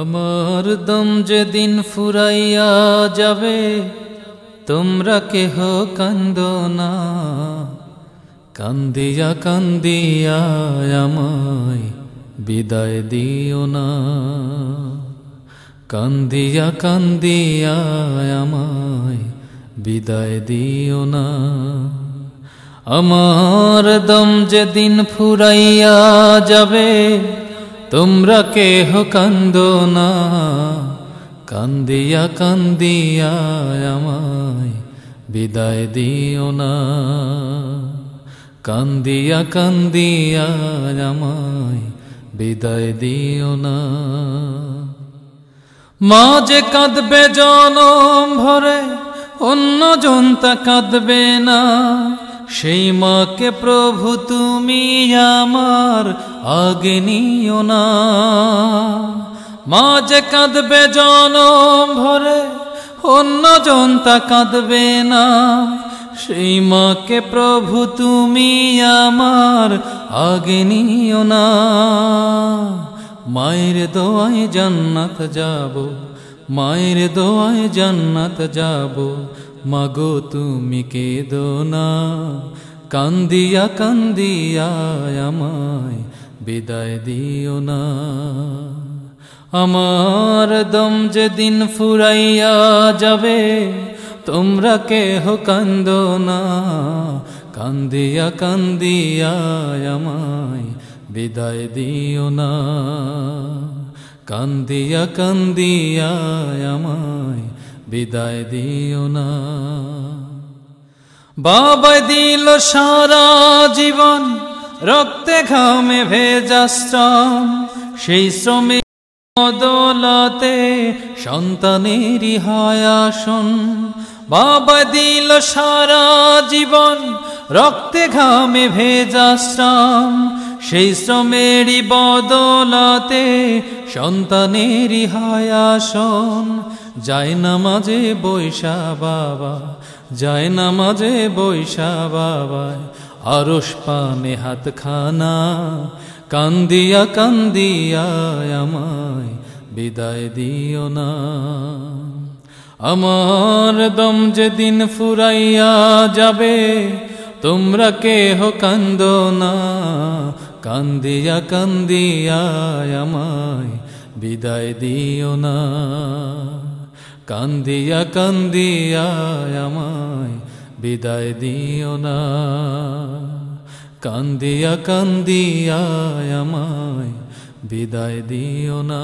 আমার দম যেদিন ফুরাইয়া যাবে, তোমরা কেহ কান্দ না। কান্দিয়া কান্দিয়া আমায় বিদায় দিও না। কান্দিয়া কান্দিয়া আমায় বিদায় দিও না। আমার দম যেদিন ফুরাইয়া যাবে তোমরা কেহ কান্দ না। কান্দিয়া কান্দিয়া আমায় বিদায় দিও না। কান্দিয়া কান্দিয়া আমায় বিদায় দিও না। মা যে কাঁদবে জনম ভরে অন্য জনতা কাঁদবে না। সেই মাকে প্রভু তুমি আমার আগে নিও না। মা যে কাঁদবে জনম ভরে, অন্য জনতা কাঁদবে না। সেই মাকে প্রভু তুমি আমার আগে নিও না। মায়ের দোয়ায় জান্নাত যাব, মায়ের দোয়ায় জান্নাত যাব। মাগো তুমি কেদো না। কান্দিয়া কান্দিয়া আমায় বিদায় দিও না। আমার দম যেদিন ফুরাইয়া যাবে, তোমরা কেহ কান্দ না। কান্দিয়া কান্দিয়া আমায় বিদায় দিও না। কান্দিয়া কান্দিয়া আমায় বিদায় দিও না। বাবা দিল সারা জীবন রক্তে ঘামে ভেজা শ্রম। সেই শ্রমে দোলতে সন্তানেরই হায়াসন বাবা দিল সারা জীবন রক্তে ঘামে ভেজা শ্রম। সেই শ্রমেরই বদলাতে সন্তানেরই হায়াসন যায় না মাঝে বৈশা বাবা, যায় না মাঝে বৈশা বাবায় আরস পানে হাত খানা কান্দিয়া কান্দিয়া আমায় বিদায় দিও না। আমার দম যেদিন ফুরাইয়া যাবে, তোমরা কেহ কান্দ না। কান্দিয়া কান্দিয়া আমায় বিদায় দিও না। কান্দিয়া কান্দিয়া আমায় বিদায় দিও না। কান্দিয়া কান্দিয়া আমায় বিদায় দিও না।